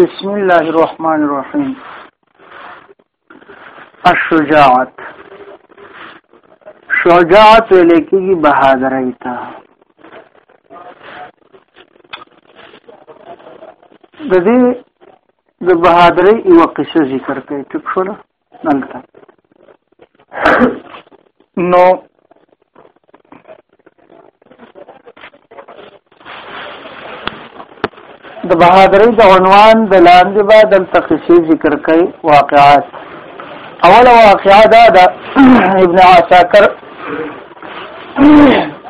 بسم الله الرحمن الرحیم الشجاعت شجاعت ویل کېږي بهادرۍ ته د دې د بهادرۍ یو قصه ذکر کړي ټیک شو دلته نو د بهادرۍ د عنوان د لاندې به دلته قصې ذکر کوي واقعات اوله واقعه دا ده ابن عساکر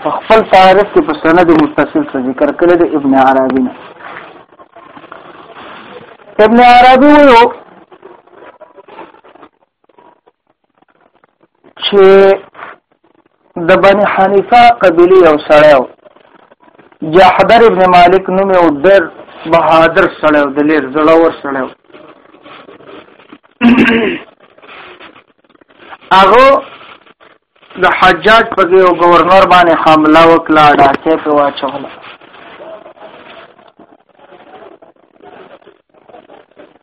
په خپل تعریف کې په سند متصل څه ذکر کړی د ابن عربي نه ابن عربي وو چې د بني حنیفه قبیله یو سړی و جحدر ابن مالک نوم یو ډېر بهادر سړی و د لیر زړور سړی و هغه د حجاج په یو گورنر باندې حمله وکړه ډاکې په واچوله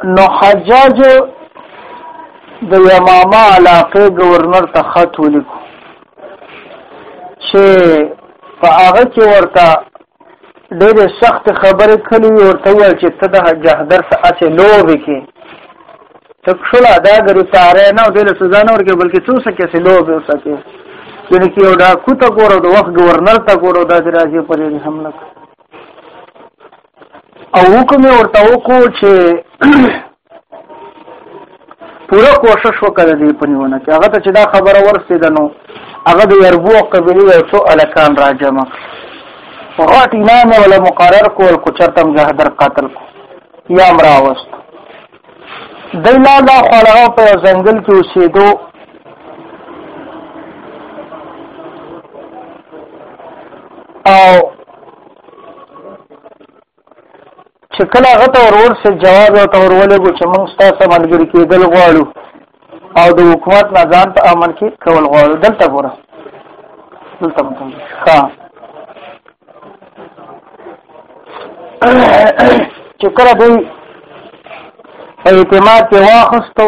نو حجاج د یمامه علاقه گورنر ته خط ولیکو چې په هغه کې ورته ډېرې سخت خبرې کړې وي ورته وویل چې ته د جهدر څه هسې لوبې کې ته کښلا دا ګرفتاره نه او دې له سزا نه ورکې بلکې څو سکې سې لوبې وسکې یعنې کې یو ډاکو ته ګوره د وخت ګورنر ته ګوره داسې راځي پرې حمله کوي او حکم ورته وکړو چې پوره کوشش وکړي دې په نیونه کې هغه ته چې دا خبره ورسېد نو هغه د یربو قبیله یو څو الکان راجم غټ امام ولا مقرر کول کو چرتم جهدر قتل کو یا مراوست دلا لا خلغه په ځنګل کې اوسېدو او چې کله هغه ته ورور سره جواب او تور ولګو چې موږ ستاسو ملګری کېدل غواړو او د حکومت نه ځان ته امن کې کول غواړو دلته ګوره دلته مو ښه چې کله دوی اعتماد په واخستو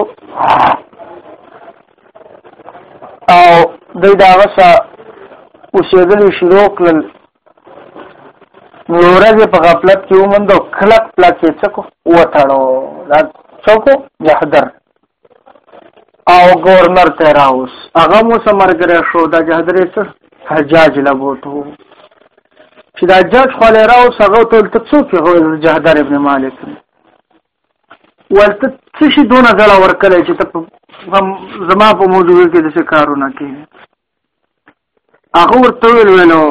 او دوی دا غسه اوسېدل شروع کړل نورځ په غفلت کې ومند او کلک پلک یې چکو وتړو دا چکو جهدر او گورنر ته راوس هغه مو سمرګره شو دا جهدرې څه حجاج لبوتو چې دا جج خو له راو سره ټول ته څوک هو جهدر ابن مالک ولته څه شي دونه ځله ورکړی چې ته زما په موضوع کې د څه کارونه کوي هغه ورته ویل ویلو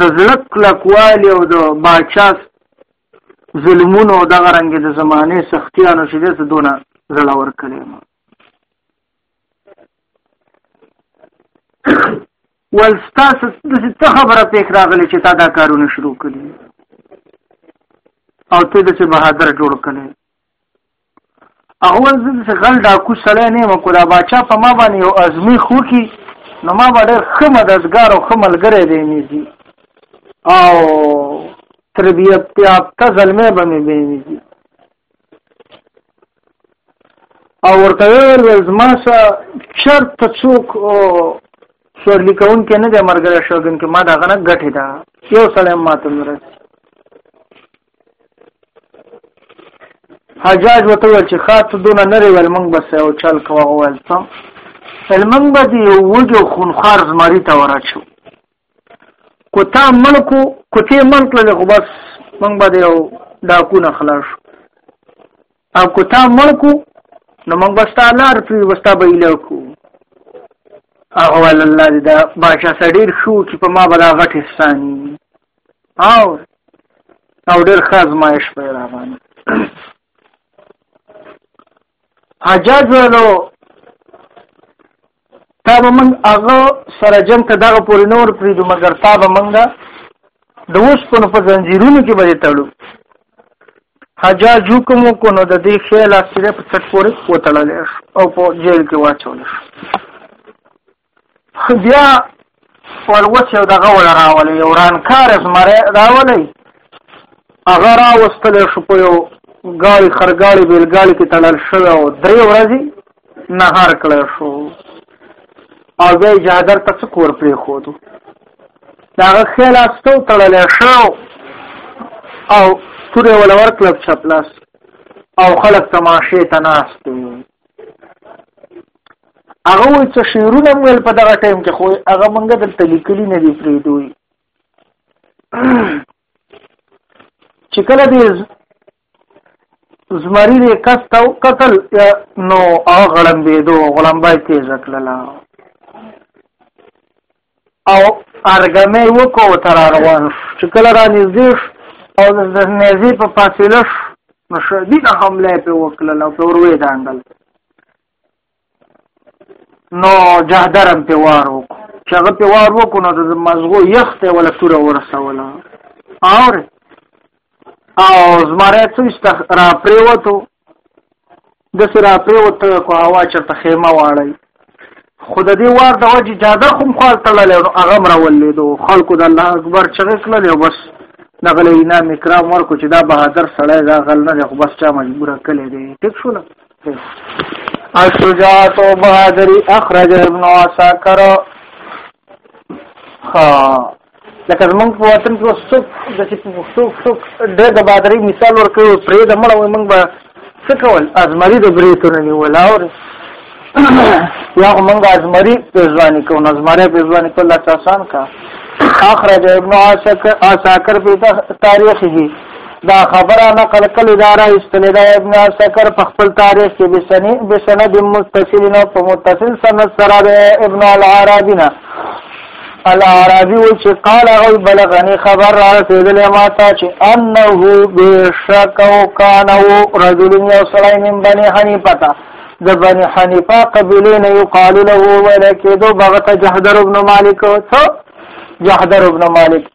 د زړه کلکوالی او د باچا ظلمونو او دغه رنګې د زمانې سختیانو چې دې ته دونه زړه ورکړی ول ستاسو د څه خبره پېښ راغلی چې تا دا کارونه شروع کړي او ته د څه بهادر جوړ کړي هغه وایي زه داسې غل ډاکو سړی نه یم که دا باچا په ما باندې یو ازمیښت وکړي نو ما به ډېر ښه مددګار او ښه ملګری به مې وي او تربیت یافته زلمی به مې به مې وي او ورته ویل زما سره چېرته څوک سورلي کوونکی نه دی ملګری شوګن کې ما د هغه نه ګټې ده یو سړی ماته نه رسي حجاج وته ویل چې خاطر دونه نه ریول موږ بس یو چل کوه ویل ته المنګ به دی یو وګو خونخار زمری ته ورچو کوتا ملکو کوتی ملک له خو بس موږ به یو ډاکونه خلاص او کوتا ملکو نو موږ بس تعالی پر وستا به الکو او الله دې دا بادشاہ سړي شو چې په ما بلا غټ حسانی او او ډېر ښه ازمایش به یې راباندې حجاج ویلو تا به موږ هغه سره جنګ ته دغه پورې نه ور پرېږدو مګر تا به موږ د اوسپنو په زنځیرونو کې به یې تړو حجاج حکم وکړو نو د دې ښې لاس یې په څټ پورې وتړلی او په جیل کې واچول شو بیا ولوس یو دغه وړه راولې یو رانکار زمره راولې هغه راوستل شو په یو ګاړي خرګاړي بیلګاړي کې تړل شوی او درې ورځې نهار کړی شو او بیا یې جادر ته څه کور پرېښودو د هغه ښی لاس ته وتړلی شو او تورې وله ورکړه چپ لاس او خلک تماشې ته ناست هغه وایي چې شعرونه مول په دغه ټایم کې خو هغه مونږ دلته لیکلي نه دي پریدوي چې کله دې زمری دې کستو قتل نو هغه غړم دې دو غلام بای تیز کړلا او ارګمه یې وکړو ته را روان شو چې کله را نږدې شو او د نېزې په فاصله شو نو شدیده حمله یې پرې وکړله او پرې ور ویې دانګل نو جهدر هم پرې وار وکړو چې هغه پرې وار وکړو نو د مزغو یخ ته یې وله توره ورسوله اورې او زماره څو است را پریوتو د سره پریوتو کو هوا چرته خیمه واړی خود دې وار د وجه جاده کوم خال تړل نو هغه مرول دو خلکو د الله اکبر چغې کړل او بس نغله اینا مکرام ورکو چې دا بهادر سړی دا غل نه خو بس چا مجبور کړی دی ټیک شو نه الشجاعت و بهادری اخرج ابن عساکر ها لکه زمونږ په وطن کې څوک د چې پښتو پښتو ډېر د بادري مثال ورکوي پرې د مړه وي موږ به څه کول ازمري د برېتونه نیول او یا موږ ازمري پېزواني کو نه ازمري پېزواني کو الله آسان کا اخرج ابن عساکر عساکر په تاریخه دا خبره نقل کړې دا را استنې دا ابن عسکر په خپل تاریخ کې بسنی بسند متصل نو په متصل سند سره د ابن العربی نه العربی و چې قال او بلغني خبر را رسیدلې ما ته چې انه بشک او کان او رجل یوسلای من بني حنیفه تا د بني حنیفه قبیله نه یقال له ولکه دو بغت جهدر ابن مالک څو جهدر ابن مالک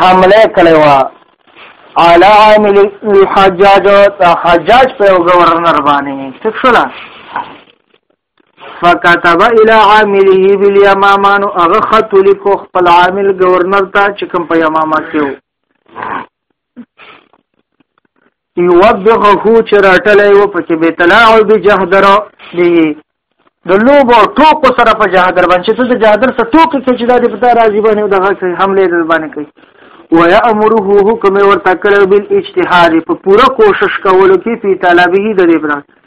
حمله کړې و اعلی عامل الحجاج او حجاج په گورنر باندې څه شول فكتب الى عامله باليمامه نو هغه خط لیکو خپل عامل گورنر ته چې کوم په یمامه کې یوبغه چې راټلې و په کې به تلاعو به جهدر دی د لوب او ټوکو سره په جهدر باندې چې د جهدر سره ټوکې کې چې د دې پتا راځي باندې دغه کوي حمله در باندې کوي ويأمره حکم ورته کړو بل اجتهاد په پوره کوشش کولو کې په طلبه د دې بران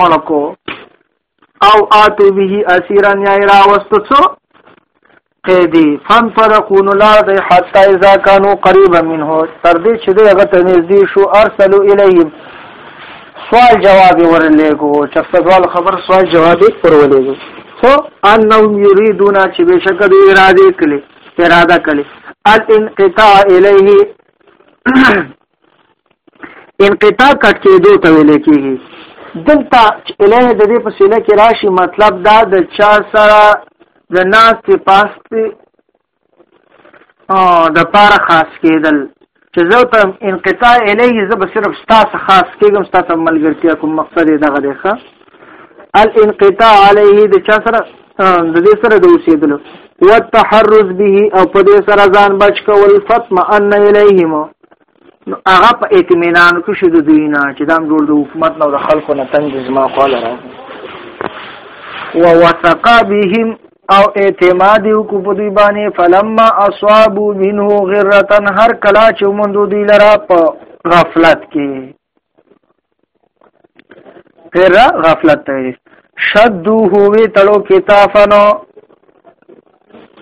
ملکو او آتو به اسیران یا راوستو څو قیدی فن فرقون لار دی حتی اذا کانو قریبا منه تر دې چې دی هغه ته نږدې شو ارسلو الیهم سوال جواب ورلېګو چې سوال خبر سوال جواب پر ولېګو خو انهم یریدون چې بشک د اراده کړي اراده کړي الانقطاع الیه انقطاع کټ کېدو ته ویل کېږي دلته چې الیه د دې په سیله کې راشي مطلب دا د چا سره د ناستې پاستې د پاره خاص کېدل چې زه ته انقطاع الیه زه به صرف ستاسو خاص کېږم ستاسو ملګرتیا کوم مقصد یې دغه دی ښه الانقطاع علیه د چا سره د دې سره د اوسېدلو والتحرز به او په دې سره ځان بچ کول فتم ان الیهم نو هغه په اطمینان کې شو د دوی نه چې دا ټول د حکومت نه د خلکو نه تنګ زما خواله راځي و وثق بهم او اعتماد کو په دوی باندې فلما اصابو منه غره هر کلا چې مونږ دوی لرا په غفلت کې پیر را غفلت ته ویل شدو هوی تړو کتافن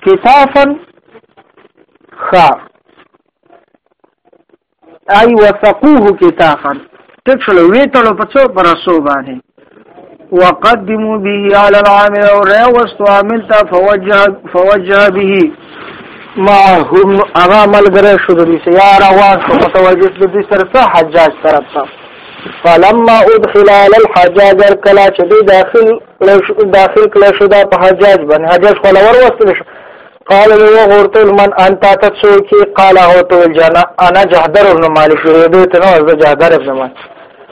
کتافن خا ای وثقوه کتافن ټک شلو وی تړو پڅو پر رسو باندې وقدموا به على العامل او راوست عامل ته فوجه فوجه به ما هم هغه عمل غره شو د سیار اواز په متوجه د دې سره ته حجاج طرف ته فلما ادخل على الحجاج کلا چې دی داخل داخل کله شو دا په حجاج باندې حجاج خو لور وستل شو قال له غورتل من انت تسو کی قال هو تو جنا انا جهدر بن مالک دې ته نو زه جهدر بن مالک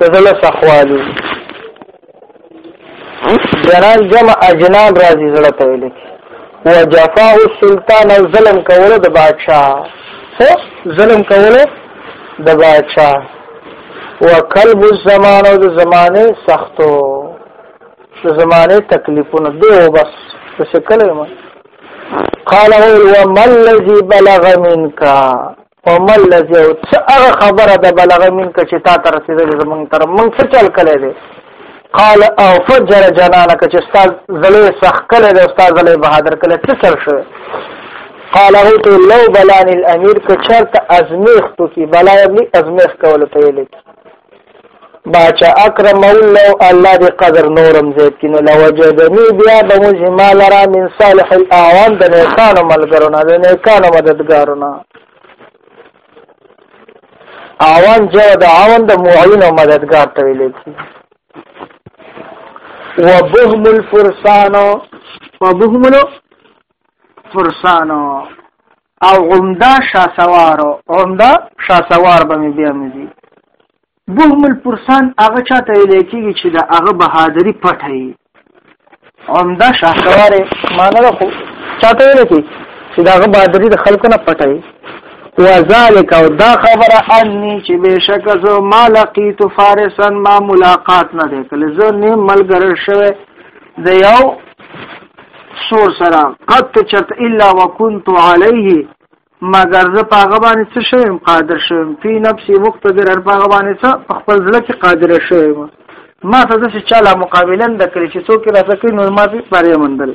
سزله سخوالي جنان جمع اجنان راځي زړه ته ویل کی وجفاء السلطان او ظلم کوله د بادشاہ هو ظلم کوله د بادشاہ وکلب الزمان او د زمانه سختو د زمانه تکلیفونه دی او بس څه کلمه قال هو وما الذي بلغ منك فمل لذي او څه هغه خبره ده بلغ منک چې تا تر رسیدلې زمونږ تر مونږ څه چل کړی دی قال او فجر جنانک چې استاد زلې سخ کړی دی استاد زلې بهادر کړی څه چل شو قال هو ته لو بلان الامير که چرته ازمیخ تو کی بلا ابلی ازمیخ کول ته لیک ما چا اکرم الله الله دې قدر نورم زید کینو لوجدنی بیا به موږ ما لرا من صالح الاعوان د نیکانو ملګرونه د نیکانو مددګارونه اعوان جو د اعوان د معین او مددګار ته ویل کی وبهم الفرسان وبهم فرسانو او عمده شاسوارو عمده شاسوار به مې بیا مزي بهم الفرسان هغه چاته ویل کېږي چې د هغه بهادری پټه وي عمده شاسوار معنی ده خو چاته ویل کېږي چې د هغه بهادری د خلکو نه پټه وي وذالک او دا خبره انی چې بشک زه ما لقیت فارسن ما ملاقات نه کړ زه نه ملګر شوه د یو سور سره قد چرت الا وكنت عليه مگر زه په هغه باندې څه شوم قادر شوم په نفسي مقتدر په هغه باندې څه خپل ځل کې قادر شوم ما ته څه چاله مقابلا د کړی چې څوک راځي نو ما به پاره مندل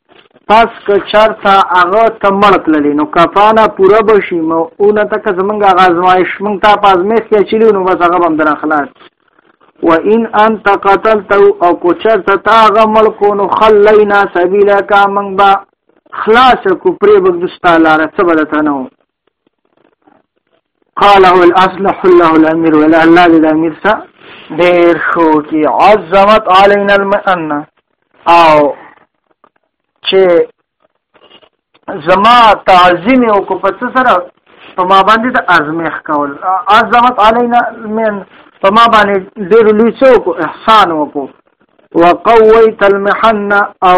پس که چرته هغه ته مړ تللی نو کفانه پوره به شي مو اونه ته که زمونږ هغه ازمایش مونږ ته په ازمایش کې اچولي نو بس هغه به هم درنه خلاص و ان انت قتلته او که چرته تا هغه مړ کو نو خلینا سبیلک مونږ به خلاص کو پرې بګدستا لاره څه به درته نه قاله الاصلح الله الامير ولا الله دې د امیر سره ډېر شو کې عظمت علينا المئنه او چې زما تعظیم او کو په سره په ما باندې د ازمیخ کول عظمت علينا من په ما باندې ډېر لوی څوک احسان وکړو وقويت المحنه او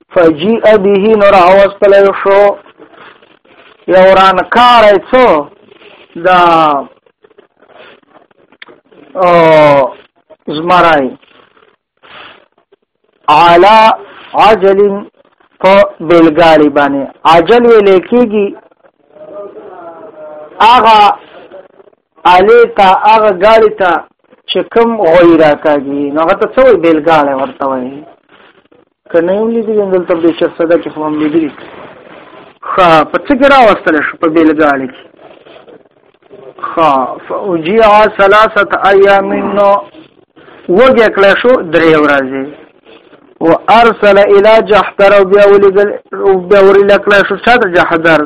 فجیع به نور اوستل شو یو رانکار څو دا او زمرای علا عجل په بیلګاری باندې عجل ویل کېږي هغه علی تا هغه ګاړی ته چې کوم غوی راکاږي نو هغه ته څه وي بیلګاله ورته وي کنه یې لیدل دل ته به شخص ده چې هم لیدل خا په څه کې راوستل شو په بیلګاله کې خا فوجيع ثلاثه ايام نو وګه کله شو درې ورځې و ارسل الى جحدر او بیا ولګل او بیا ورل کله شو چا جحدر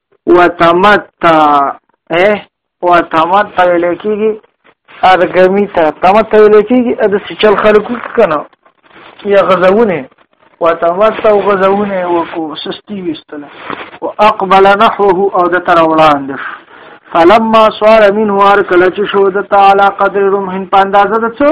وتمتع ايه وتمتع ویل کېږي ارګمی ته تمتع ویل کېږي د سچل خلکو کنه یا غزونه وتمتع غزونه وکو سستی وستله واقبل نحوه او د تر وړاندې فلما صار من وار کله چې شو د تعالی قدر رمحن په اندازه د څو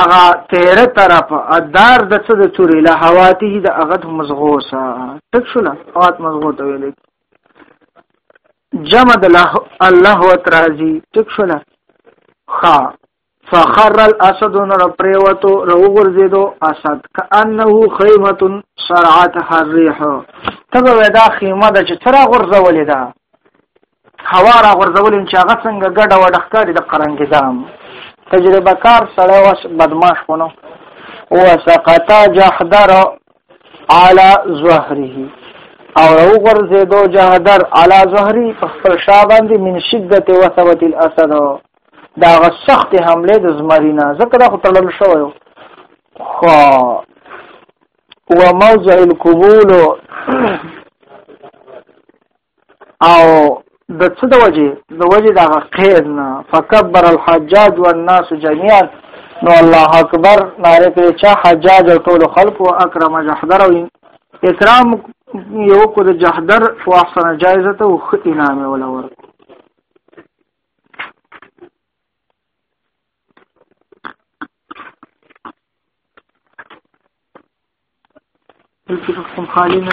اغا تیره طرف ادار د څه د تورې له حواته د اغت مزغو سا تک شو له حوات مزغو ته ویل جمع د له الله وترازی تک شو له خا فخر الاسد نر پریوتو رو غرزیدو اسد کانه خیمه سرعت الريح تبه ودا خیمه د چې تر غرزولې ده هوا را غورځولې چې هغه څنګه ګډه وډه ښکاري د قرنګې دام تجربه کار سړی واس بدماش ونه او سقط جحدر على ظهره او رو غرزیدو جهدر علا زهری په خپل شا باندې من شدت و ثبت الاسد دا غ سخت حمله د زمرینا ذکر خو تړل شو یو خو و موضع القبول او د څه د وجه د وجه د قید نه فکبر الحجاج والناس جميعا نو الله اکبر ناره کړي چې حجاج او ټول خلکو اکرم جحدر او اکرام یو کو د جحدر او احسن جایزه او خ انعام ولا ور دلته کوم خالی نه